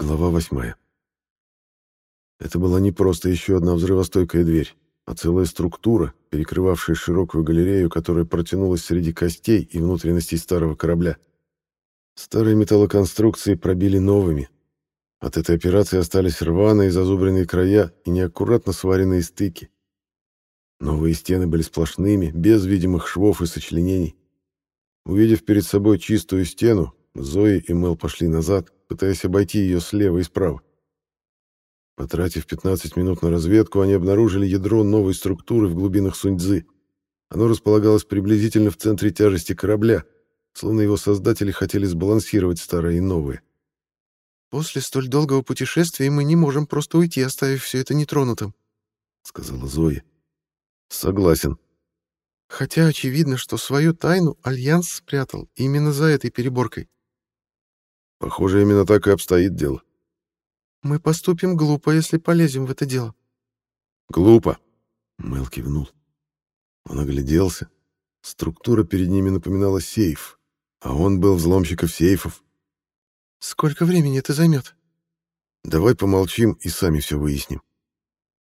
Глава восьмая. Это была не просто еще одна взрывостойкая дверь, а целая структура, перекрывавшая широкую галерею, которая протянулась среди костей и внутренностей старого корабля. Старые металлоконструкции пробили новыми. От этой операции остались рваные зазубренные края и неаккуратно сваренные стыки. Новые стены были сплошными, без видимых швов и сочленений. Увидев перед собой чистую стену, Зои и Мел пошли назад, пытаясь обойти ее слева и справа. Потратив 15 минут на разведку, они обнаружили ядро новой структуры в глубинах Суньцзы. Оно располагалось приблизительно в центре тяжести корабля, словно его создатели хотели сбалансировать старое и новое. «После столь долгого путешествия мы не можем просто уйти, оставив все это нетронутым», — сказала Зоя. «Согласен», Хотя очевидно, что свою тайну Альянс спрятал именно за этой переборкой. Похоже, именно так и обстоит дело. Мы поступим глупо, если полезем в это дело. Глупо, Мэл кивнул. Он огляделся. Структура перед ними напоминала сейф, а он был взломщиком сейфов. Сколько времени это займет? Давай помолчим и сами все выясним.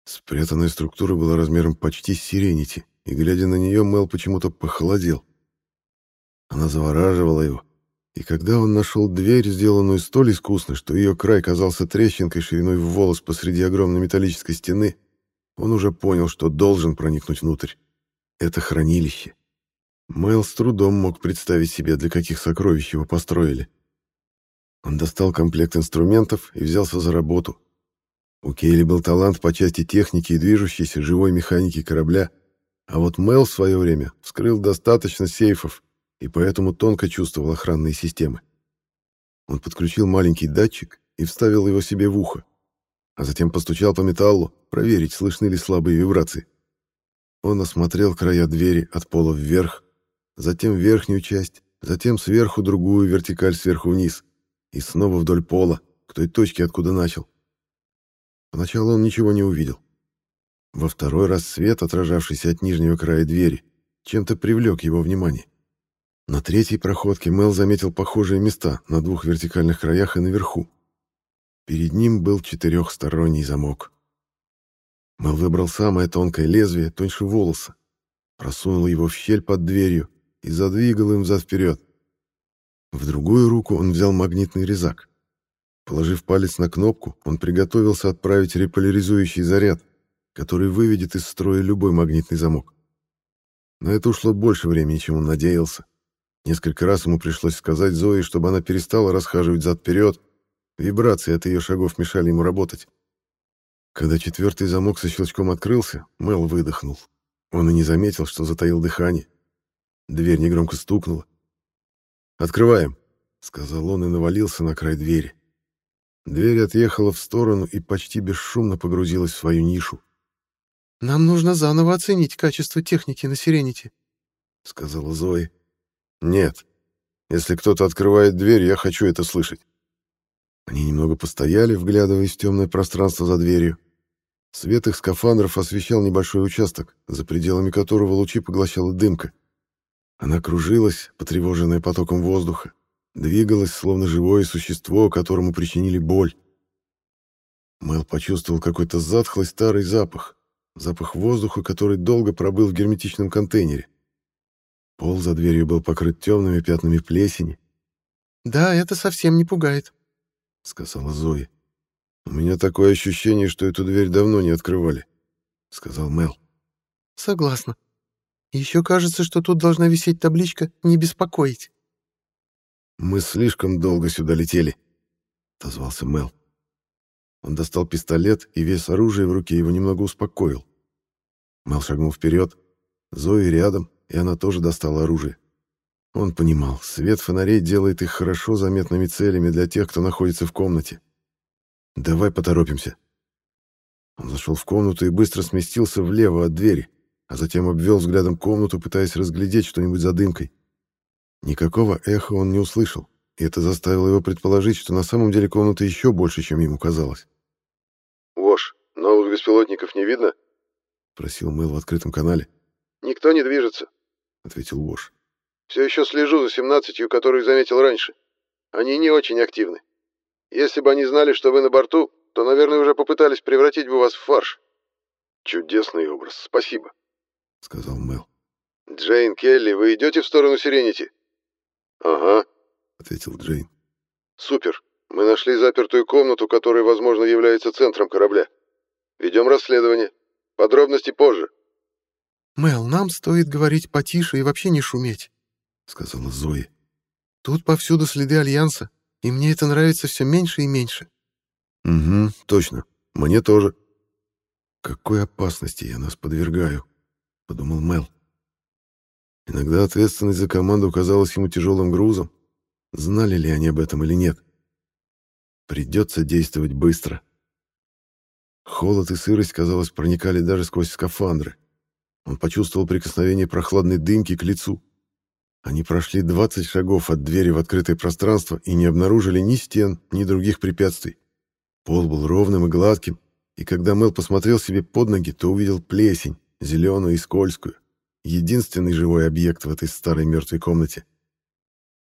Спрятанная структура была размером почти с сиренити и, глядя на нее, Мел почему-то похолодел. Она завораживала его, и когда он нашел дверь, сделанную столь искусно, что ее край казался трещинкой шириной в волос посреди огромной металлической стены, он уже понял, что должен проникнуть внутрь. Это хранилище. Мэл с трудом мог представить себе, для каких сокровищ его построили. Он достал комплект инструментов и взялся за работу. У Кейли был талант по части техники и движущейся живой механики корабля — а вот Мел в свое время вскрыл достаточно сейфов и поэтому тонко чувствовал охранные системы. Он подключил маленький датчик и вставил его себе в ухо, а затем постучал по металлу, проверить, слышны ли слабые вибрации. Он осмотрел края двери от пола вверх, затем верхнюю часть, затем сверху другую вертикаль сверху вниз и снова вдоль пола, к той точке, откуда начал. Поначалу он ничего не увидел. Во второй раз свет, отражавшийся от нижнего края двери, чем-то привлек его внимание. На третьей проходке Мел заметил похожие места на двух вертикальных краях и наверху. Перед ним был четырехсторонний замок. Мел выбрал самое тонкое лезвие, тоньше волоса, просунул его в щель под дверью и задвигал им взад-вперед. В другую руку он взял магнитный резак. Положив палец на кнопку, он приготовился отправить реполяризующий заряд, который выведет из строя любой магнитный замок. На это ушло больше времени, чем он надеялся. Несколько раз ему пришлось сказать Зое, чтобы она перестала расхаживать зад-вперед. Вибрации от ее шагов мешали ему работать. Когда четвертый замок со щелчком открылся, Мел выдохнул. Он и не заметил, что затаил дыхание. Дверь негромко стукнула. «Открываем», — сказал он и навалился на край двери. Дверь отъехала в сторону и почти бесшумно погрузилась в свою нишу. «Нам нужно заново оценить качество техники на Сиренити», — сказала Зои. «Нет. Если кто-то открывает дверь, я хочу это слышать». Они немного постояли, вглядываясь в темное пространство за дверью. Свет их скафандров освещал небольшой участок, за пределами которого лучи поглощала дымка. Она кружилась, потревоженная потоком воздуха, двигалась, словно живое существо, которому причинили боль. Мэл почувствовал какой-то затхлый старый запах, запах воздуха, который долго пробыл в герметичном контейнере. Пол за дверью был покрыт темными пятнами плесени. «Да, это совсем не пугает», — сказала Зоя. «У меня такое ощущение, что эту дверь давно не открывали», — сказал Мел. «Согласна. Еще кажется, что тут должна висеть табличка «Не беспокоить». «Мы слишком долго сюда летели», — отозвался Мел. Он достал пистолет, и вес оружия в руке его немного успокоил. Мел шагнул вперед. Зои рядом, и она тоже достала оружие. Он понимал, свет фонарей делает их хорошо заметными целями для тех, кто находится в комнате. «Давай поторопимся». Он зашел в комнату и быстро сместился влево от двери, а затем обвел взглядом комнату, пытаясь разглядеть что-нибудь за дымкой. Никакого эха он не услышал, и это заставило его предположить, что на самом деле комната еще больше, чем ему казалось. «Вош, новых беспилотников не видно?» — просил Мэл в открытом канале. «Никто не движется», — ответил Вош. «Все еще слежу за семнадцатью, которую заметил раньше. Они не очень активны. Если бы они знали, что вы на борту, то, наверное, уже попытались превратить бы вас в фарш. Чудесный образ, спасибо, — сказал Мел. Джейн, Келли, вы идете в сторону Сиренити? Ага, — ответил Джейн. Супер. Мы нашли запертую комнату, которая, возможно, является центром корабля. Ведем расследование. Подробности позже. Мел, нам стоит говорить потише и вообще не шуметь, — сказала Зои. Тут повсюду следы Альянса, и мне это нравится все меньше и меньше. Угу, точно. Мне тоже. Какой опасности я нас подвергаю, — подумал Мел. Иногда ответственность за команду казалась ему тяжелым грузом. Знали ли они об этом или нет? Придется действовать быстро. Холод и сырость, казалось, проникали даже сквозь скафандры. Он почувствовал прикосновение прохладной дымки к лицу. Они прошли 20 шагов от двери в открытое пространство и не обнаружили ни стен, ни других препятствий. Пол был ровным и гладким, и когда Мэл посмотрел себе под ноги, то увидел плесень, зеленую и скользкую. Единственный живой объект в этой старой мертвой комнате.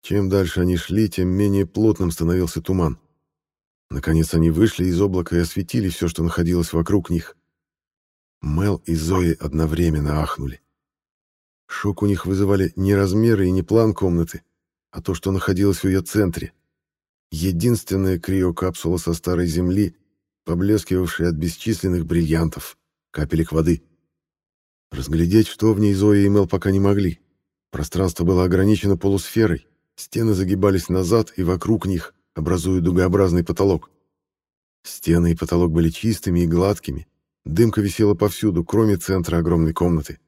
Чем дальше они шли, тем менее плотным становился туман. Наконец они вышли из облака и осветили все, что находилось вокруг них. Мел и Зои одновременно ахнули. Шок у них вызывали не размеры и не план комнаты, а то, что находилось в ее центре. Единственная криокапсула со старой земли, поблескивавшая от бесчисленных бриллиантов, капелек воды. Разглядеть, что в ней Зоя и Мел пока не могли. Пространство было ограничено полусферой, стены загибались назад и вокруг них, образуя дугообразный потолок. Стены и потолок были чистыми и гладкими, дымка висела повсюду, кроме центра огромной комнаты.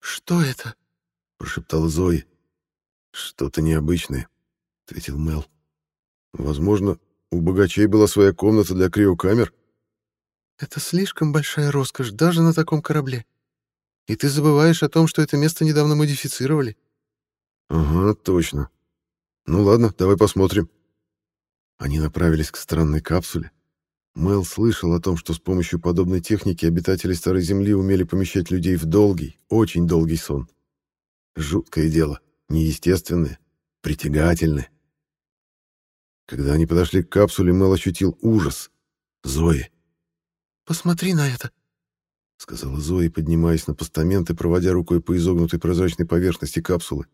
«Что это?» — прошептала Зои. «Что-то необычное», — ответил Мел. «Возможно, у богачей была своя комната для криокамер?» «Это слишком большая роскошь даже на таком корабле. И ты забываешь о том, что это место недавно модифицировали». «Ага, точно. Ну ладно, давай посмотрим». Они направились к странной капсуле. Мэл слышал о том, что с помощью подобной техники обитатели Старой Земли умели помещать людей в долгий, очень долгий сон. Жуткое дело, неестественное, притягательное. Когда они подошли к капсуле, Мэл ощутил ужас. «Зои!» «Посмотри на это!» — сказала Зои, поднимаясь на постамент и проводя рукой по изогнутой прозрачной поверхности капсулы.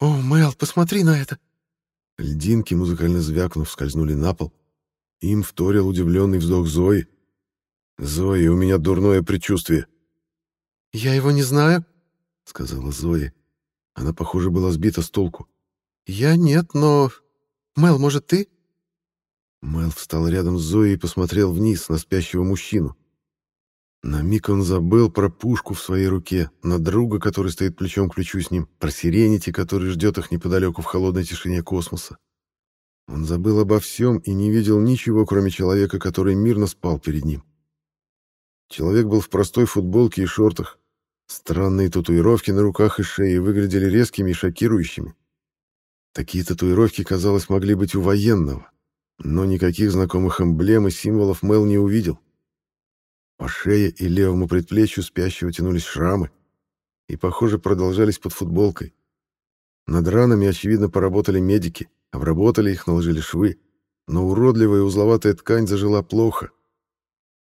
«О, Мэл, посмотри на это!» Льдинки, музыкально звякнув, скользнули на пол. Им вторил удивленный вздох Зои. «Зои, у меня дурное предчувствие». «Я его не знаю», — сказала Зои. Она, похоже, была сбита с толку. «Я нет, но... Мэл, может, ты?» Мэл встал рядом с Зоей и посмотрел вниз на спящего мужчину. На миг он забыл про пушку в своей руке, на друга, который стоит плечом к плечу с ним, про Сиренити, который ждет их неподалеку в холодной тишине космоса. Он забыл обо всем и не видел ничего, кроме человека, который мирно спал перед ним. Человек был в простой футболке и шортах. Странные татуировки на руках и шее выглядели резкими и шокирующими. Такие татуировки, казалось, могли быть у военного, но никаких знакомых эмблем и символов Мел не увидел. По шее и левому предплечью спящего тянулись шрамы и, похоже, продолжались под футболкой. Над ранами, очевидно, поработали медики, обработали их, наложили швы, но уродливая узловатая ткань зажила плохо.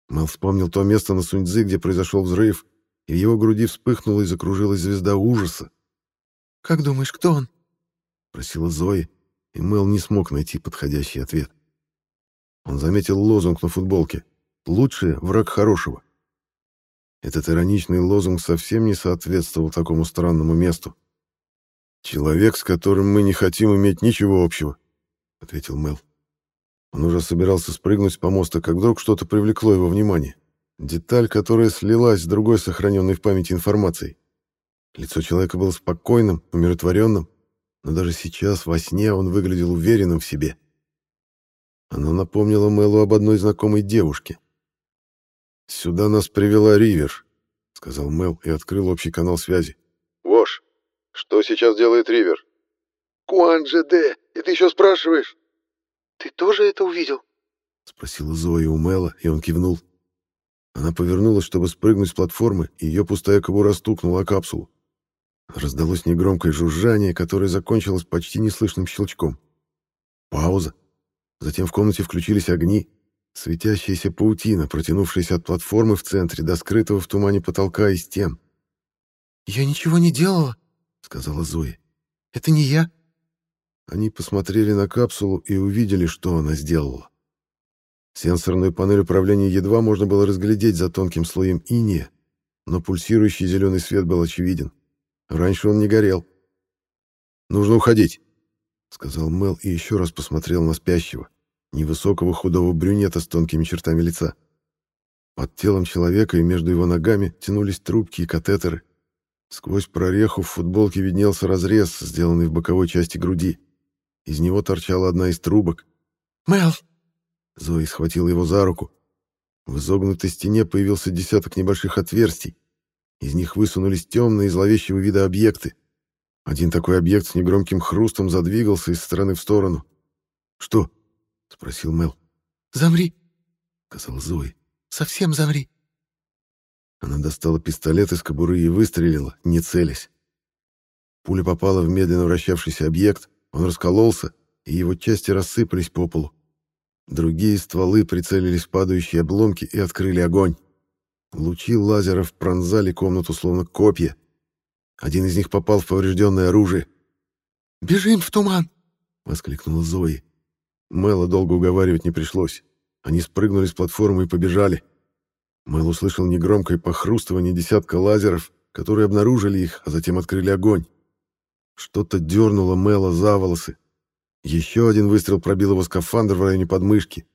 Мэл вспомнил то место на Суньцзы, где произошел взрыв, и в его груди вспыхнула и закружилась звезда ужаса. «Как думаешь, кто он?» — просила Зои, и Мэл не смог найти подходящий ответ. Он заметил лозунг на футболке — Лучшее — враг хорошего. Этот ироничный лозунг совсем не соответствовал такому странному месту. «Человек, с которым мы не хотим иметь ничего общего», — ответил Мел. Он уже собирался спрыгнуть с помоста, как вдруг что-то привлекло его внимание. Деталь, которая слилась с другой сохраненной в памяти информацией. Лицо человека было спокойным, умиротворенным, но даже сейчас, во сне, он выглядел уверенным в себе. Оно напомнило Мэлу об одной знакомой девушке. «Сюда нас привела Ривер», — сказал Мел и открыл общий канал связи. «Вош, что сейчас делает Ривер?» «Куан-Джеде, и ты еще спрашиваешь?» «Ты тоже это увидел?» — спросила Зоя у Мела, и он кивнул. Она повернулась, чтобы спрыгнуть с платформы, и ее пустая кобура стукнула о капсулу. Раздалось негромкое жужжание, которое закончилось почти неслышным щелчком. Пауза. Затем в комнате включились огни, светящаяся паутина, протянувшаяся от платформы в центре до скрытого в тумане потолка и стен. «Я ничего не делала», — сказала Зоя. «Это не я». Они посмотрели на капсулу и увидели, что она сделала. Сенсорную панель управления едва можно было разглядеть за тонким слоем иния, но пульсирующий зеленый свет был очевиден. Раньше он не горел. «Нужно уходить», — сказал Мел и еще раз посмотрел на спящего, невысокого худого брюнета с тонкими чертами лица. Под телом человека и между его ногами тянулись трубки и катетеры. Сквозь прореху в футболке виднелся разрез, сделанный в боковой части груди. Из него торчала одна из трубок. «Мел!» Зои схватила его за руку. В изогнутой стене появился десяток небольших отверстий. Из них высунулись темные, зловещего вида объекты. Один такой объект с негромким хрустом задвигался из стороны в сторону. «Что?» — спросил Мел. «Замри», — сказал Зои. «Совсем замри». Она достала пистолет из кобуры и выстрелила, не целясь. Пуля попала в медленно вращавшийся объект, он раскололся, и его части рассыпались по полу. Другие стволы прицелились в падающие обломки и открыли огонь. Лучи лазеров пронзали комнату словно копья. Один из них попал в поврежденное оружие. «Бежим в туман!» — воскликнула Зои. Мэла долго уговаривать не пришлось. Они спрыгнули с платформы и побежали. Мэл услышал негромкое похрустывание десятка лазеров, которые обнаружили их, а затем открыли огонь. Что-то дернуло Мэла за волосы. Еще один выстрел пробил его скафандр в районе подмышки.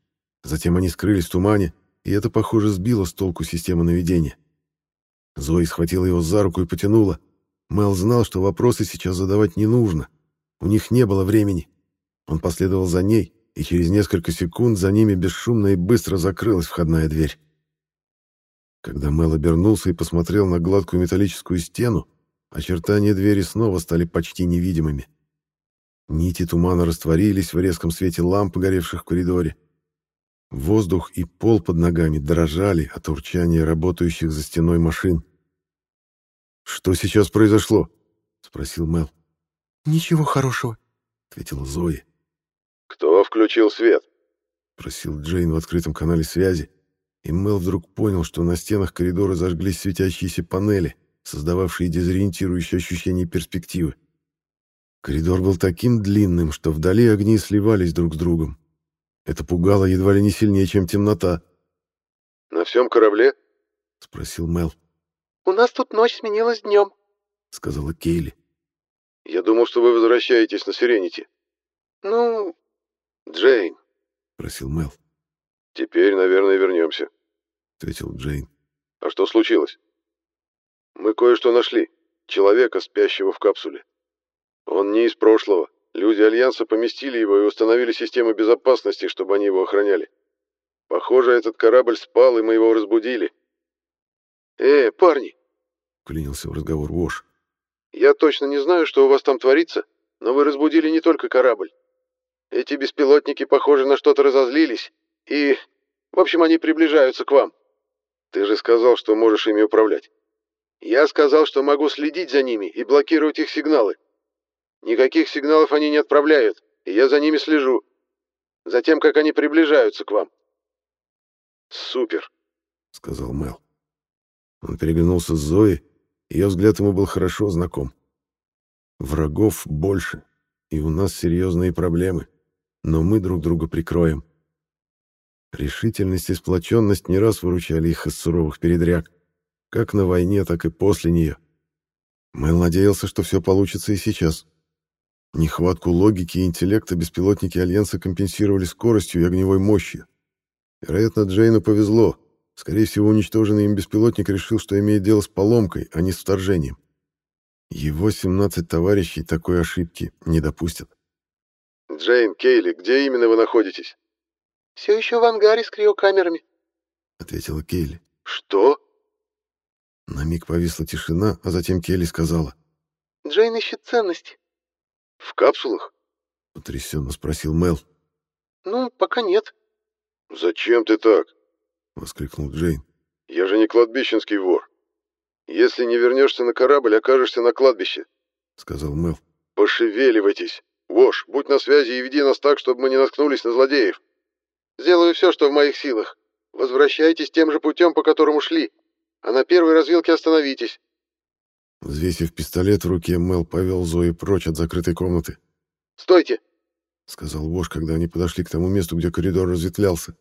Затем они скрылись в тумане, и это, похоже, сбило с толку систему наведения. Зои схватила его за руку и потянула. Мэл знал, что вопросы сейчас задавать не нужно. У них не было времени. Он последовал за ней, и через несколько секунд за ними бесшумно и быстро закрылась входная дверь. Когда Мэл обернулся и посмотрел на гладкую металлическую стену, очертания двери снова стали почти невидимыми. Нити тумана растворились в резком свете ламп, горевших в коридоре. Воздух и пол под ногами дрожали от урчания работающих за стеной машин. «Что сейчас произошло?» — спросил Мел. «Ничего хорошего», — ответила Зои. «Кто включил свет?» — просил Джейн в открытом канале связи, и Мел вдруг понял, что на стенах коридора зажглись светящиеся панели, создававшие дезориентирующее ощущение перспективы. Коридор был таким длинным, что вдали огни сливались друг с другом. Это пугало едва ли не сильнее, чем темнота. «На всем корабле?» — спросил Мел. «У нас тут ночь сменилась днем», — сказала Кейли. «Я думал, что вы возвращаетесь на Сиренити». «Ну...» «Джейн», — просил Мел. «Теперь, наверное, вернемся», — ответил Джейн. «А что случилось?» «Мы кое-что нашли. Человека, спящего в капсуле. Он не из прошлого. Люди Альянса поместили его и установили системы безопасности, чтобы они его охраняли. Похоже, этот корабль спал, и мы его разбудили. «Э, парни!» — клянился в разговор Вош. «Я точно не знаю, что у вас там творится, но вы разбудили не только корабль. Эти беспилотники, похоже, на что-то разозлились, и... В общем, они приближаются к вам. Ты же сказал, что можешь ими управлять. Я сказал, что могу следить за ними и блокировать их сигналы. Никаких сигналов они не отправляют, и я за ними слежу. Затем, как они приближаются к вам. Супер, сказал Мел. Он переглянулся с Зоей, ее взгляд ему был хорошо знаком. Врагов больше, и у нас серьезные проблемы, но мы друг друга прикроем. Решительность и сплоченность не раз выручали их из суровых передряг, как на войне, так и после нее. Мэл надеялся, что все получится и сейчас. Нехватку логики и интеллекта беспилотники Альянса компенсировали скоростью и огневой мощью. Вероятно, Джейну повезло. Скорее всего, уничтоженный им беспилотник решил, что имеет дело с поломкой, а не с вторжением. Его 17 товарищей такой ошибки не допустят. «Джейн, Кейли, где именно вы находитесь?» «Все еще в ангаре с криокамерами», — ответила Кейли. «Что?» На миг повисла тишина, а затем Кейли сказала. «Джейн ищет ценности». «В капсулах?» — потрясенно спросил Мел. «Ну, пока нет». «Зачем ты так?» — воскликнул Джейн. «Я же не кладбищенский вор. Если не вернешься на корабль, окажешься на кладбище», — сказал Мел. «Пошевеливайтесь. Вош, будь на связи и веди нас так, чтобы мы не наткнулись на злодеев. Сделаю все, что в моих силах. Возвращайтесь тем же путем, по которому шли. А на первой развилке остановитесь. Взвесив пистолет в руке, Мел повел Зои прочь от закрытой комнаты. «Стойте!» — сказал Вош, когда они подошли к тому месту, где коридор разветвлялся.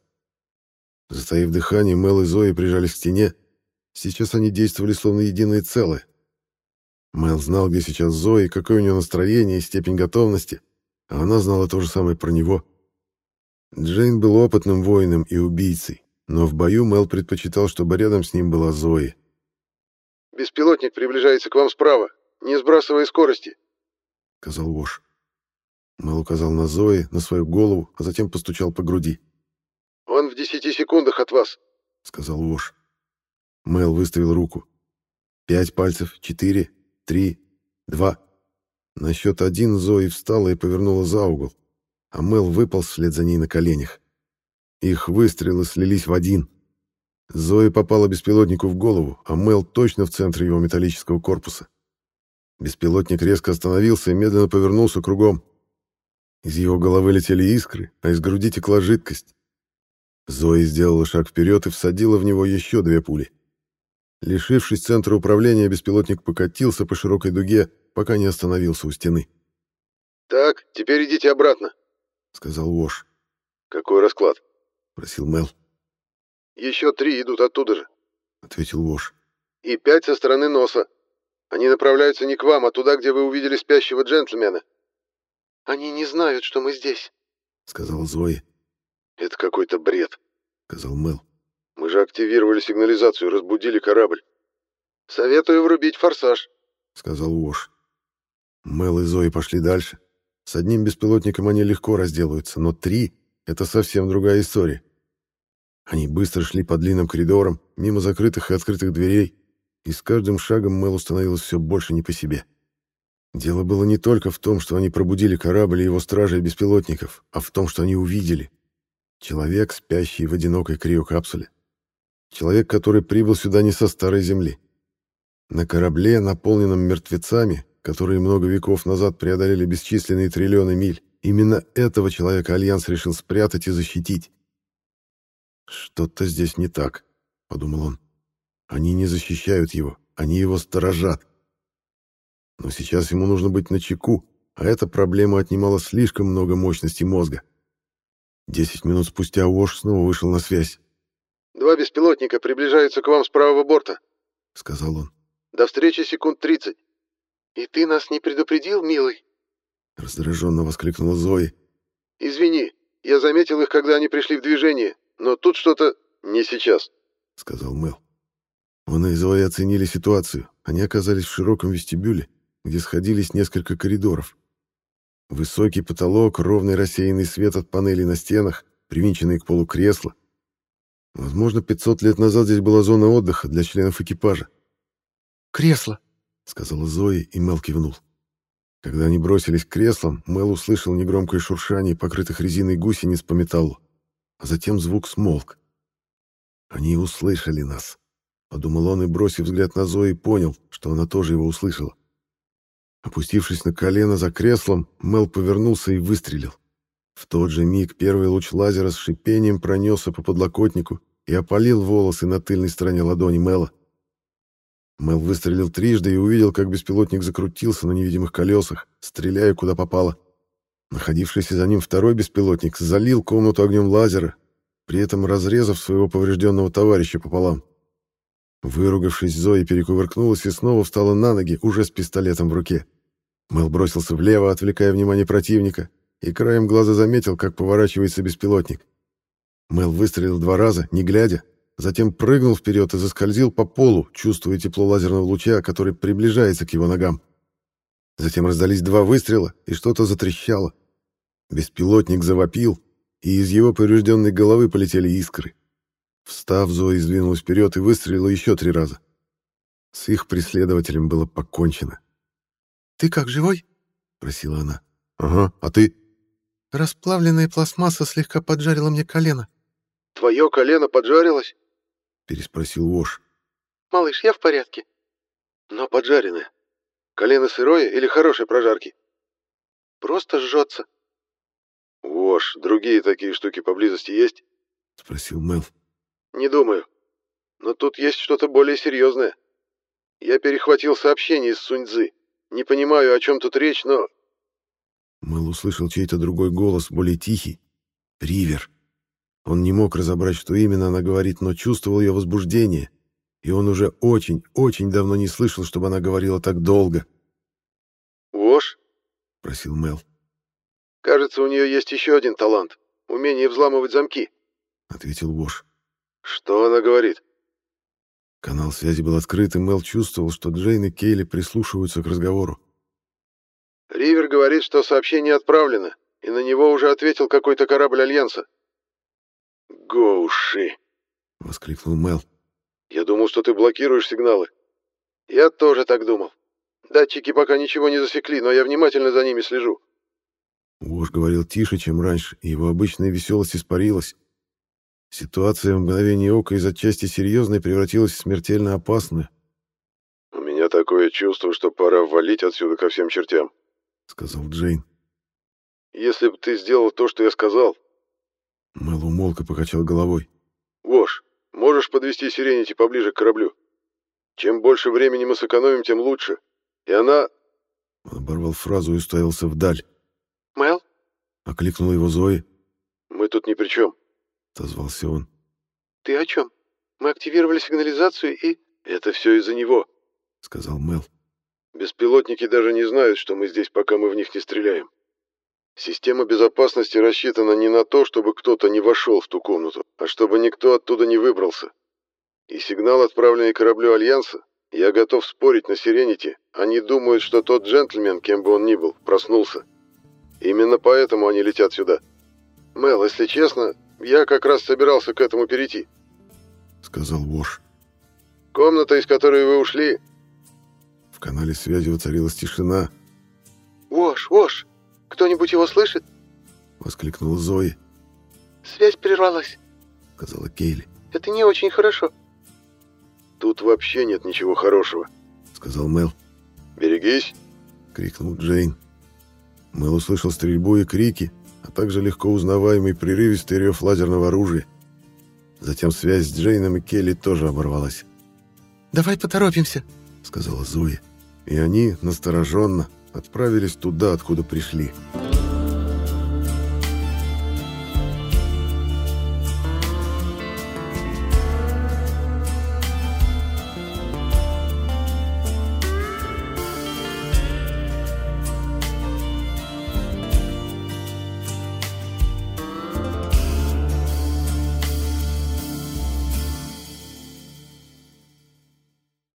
Затаив дыхание, Мел и Зои прижались к стене. Сейчас они действовали словно единое целое. Мел знал, где сейчас Зои, какое у нее настроение и степень готовности, а она знала то же самое про него. Джейн был опытным воином и убийцей, но в бою Мел предпочитал, чтобы рядом с ним была Зои. «Беспилотник приближается к вам справа, не сбрасывая скорости», — сказал Вош. Мел указал на Зои, на свою голову, а затем постучал по груди. «Он в десяти секундах от вас», — сказал Вош. Мел выставил руку. Пять пальцев, четыре, три, два. На счет один Зои встала и повернула за угол, а Мел выпал вслед за ней на коленях. Их выстрелы слились в один. Зои попала беспилотнику в голову, а Мел точно в центре его металлического корпуса. Беспилотник резко остановился и медленно повернулся кругом. Из его головы летели искры, а из груди текла жидкость. Зои сделала шаг вперед и всадила в него еще две пули. Лишившись центра управления, беспилотник покатился по широкой дуге, пока не остановился у стены. «Так, теперь идите обратно», — сказал Вош. «Какой расклад?» — просил Мел. «Еще три идут оттуда же», — ответил Вош. «И пять со стороны носа. Они направляются не к вам, а туда, где вы увидели спящего джентльмена». «Они не знают, что мы здесь», — сказала Зои. «Это какой-то бред», — сказал Мел. Мы же активировали сигнализацию и разбудили корабль. Советую врубить форсаж, сказал Уош. Мел и Зои пошли дальше. С одним беспилотником они легко разделаются, но три — это совсем другая история. Они быстро шли по длинным коридорам, мимо закрытых и открытых дверей, и с каждым шагом Мелу становилось все больше не по себе. Дело было не только в том, что они пробудили корабль и его стражей беспилотников, а в том, что они увидели. Человек, спящий в одинокой криокапсуле. Человек, который прибыл сюда не со старой земли. На корабле, наполненном мертвецами, которые много веков назад преодолели бесчисленные триллионы миль, именно этого человека Альянс решил спрятать и защитить. «Что-то здесь не так», — подумал он. «Они не защищают его, они его сторожат. Но сейчас ему нужно быть начеку, а эта проблема отнимала слишком много мощности мозга. Десять минут спустя Уош снова вышел на связь. Два беспилотника приближаются к вам с правого борта», — сказал он. «До встречи секунд тридцать». «И ты нас не предупредил, милый?» Раздраженно воскликнула Зои. «Извини, я заметил их, когда они пришли в движение, но тут что-то не сейчас», — сказал Мэл. Он и Зои оценили ситуацию. Они оказались в широком вестибюле, где сходились несколько коридоров. Высокий потолок, ровный рассеянный свет от панелей на стенах, привинченные к полу кресла, Возможно, 500 лет назад здесь была зона отдыха для членов экипажа. «Кресло», — сказала Зои, и Мел кивнул. Когда они бросились к креслам, Мел услышал негромкое шуршание покрытых резиной гусениц по металлу, а затем звук смолк. «Они услышали нас», — подумал он и, бросив взгляд на Зои, понял, что она тоже его услышала. Опустившись на колено за креслом, Мел повернулся и выстрелил. В тот же миг первый луч лазера с шипением пронесся по подлокотнику и опалил волосы на тыльной стороне ладони Мэла. Мэл выстрелил трижды и увидел, как беспилотник закрутился на невидимых колесах, стреляя куда попало. Находившийся за ним второй беспилотник залил комнату огнем лазера, при этом разрезав своего поврежденного товарища пополам. Выругавшись, Зои перекувыркнулась и снова встала на ноги, уже с пистолетом в руке. Мэл бросился влево, отвлекая внимание противника, и краем глаза заметил, как поворачивается беспилотник. Мел выстрелил два раза, не глядя, затем прыгнул вперед и заскользил по полу, чувствуя тепло лазерного луча, который приближается к его ногам. Затем раздались два выстрела, и что-то затрещало. Беспилотник завопил, и из его поврежденной головы полетели искры. Встав, Зои сдвинулась вперед и выстрелила еще три раза. С их преследователем было покончено. «Ты как, живой?» — просила она. «Ага, а ты?» Расплавленная пластмасса слегка поджарила мне колено. «Твое колено поджарилось?» — переспросил Вош. «Малыш, я в порядке». «Но поджаренное. Колено сырое или хорошей прожарки?» Просто жжется. «Вош, другие такие штуки поблизости есть?» — спросил Мел. «Не думаю. Но тут есть что-то более серьезное. Я перехватил сообщение из Суньцзы. Не понимаю, о чем тут речь, но...» Мэл услышал чей-то другой голос, более тихий. Ривер. Он не мог разобрать, что именно она говорит, но чувствовал ее возбуждение. И он уже очень, очень давно не слышал, чтобы она говорила так долго. «Вош?» — просил Мел. «Кажется, у нее есть еще один талант — умение взламывать замки», — ответил Вош. «Что она говорит?» Канал связи был открыт, и Мел чувствовал, что Джейн и Кейли прислушиваются к разговору. «Ривер говорит, что сообщение отправлено, и на него уже ответил какой-то корабль Альянса». «Гоуши!» — воскликнул Мел. «Я думал, что ты блокируешь сигналы». «Я тоже так думал. Датчики пока ничего не засекли, но я внимательно за ними слежу». Уж говорил тише, чем раньше, и его обычная веселость испарилась. Ситуация в мгновение ока из отчасти серьезной превратилась в смертельно опасную. «У меня такое чувство, что пора валить отсюда ко всем чертям», — сказал Джейн. «Если бы ты сделал то, что я сказал...» Мэл умолк и покачал головой. «Вош, можешь подвести Сиренити поближе к кораблю? Чем больше времени мы сэкономим, тем лучше. И она...» Он оборвал фразу и уставился вдаль. «Мэл?» — окликнула его Зои. «Мы тут ни при чем», — отозвался он. «Ты о чем? Мы активировали сигнализацию и...» «Это все из-за него», — сказал Мэл. «Беспилотники даже не знают, что мы здесь, пока мы в них не стреляем. Система безопасности рассчитана не на то, чтобы кто-то не вошел в ту комнату, а чтобы никто оттуда не выбрался. И сигнал, отправленный кораблю Альянса, я готов спорить на Сиренити, они думают, что тот джентльмен, кем бы он ни был, проснулся. Именно поэтому они летят сюда. Мел, если честно, я как раз собирался к этому перейти. Сказал Вош. Комната, из которой вы ушли... В канале связи воцарилась тишина. «Вош, Вош, кто-нибудь его слышит?» Воскликнула Зои. «Связь прервалась», — сказала Кейли. «Это не очень хорошо». «Тут вообще нет ничего хорошего», — сказал Мел. «Берегись!» — крикнул Джейн. Мэл услышал стрельбу и крики, а также легко узнаваемый прерывистый рев лазерного оружия. Затем связь с Джейном и Келли тоже оборвалась. «Давай поторопимся», — сказала Зоя. И они, настороженно, отправились туда, откуда пришли. «Давай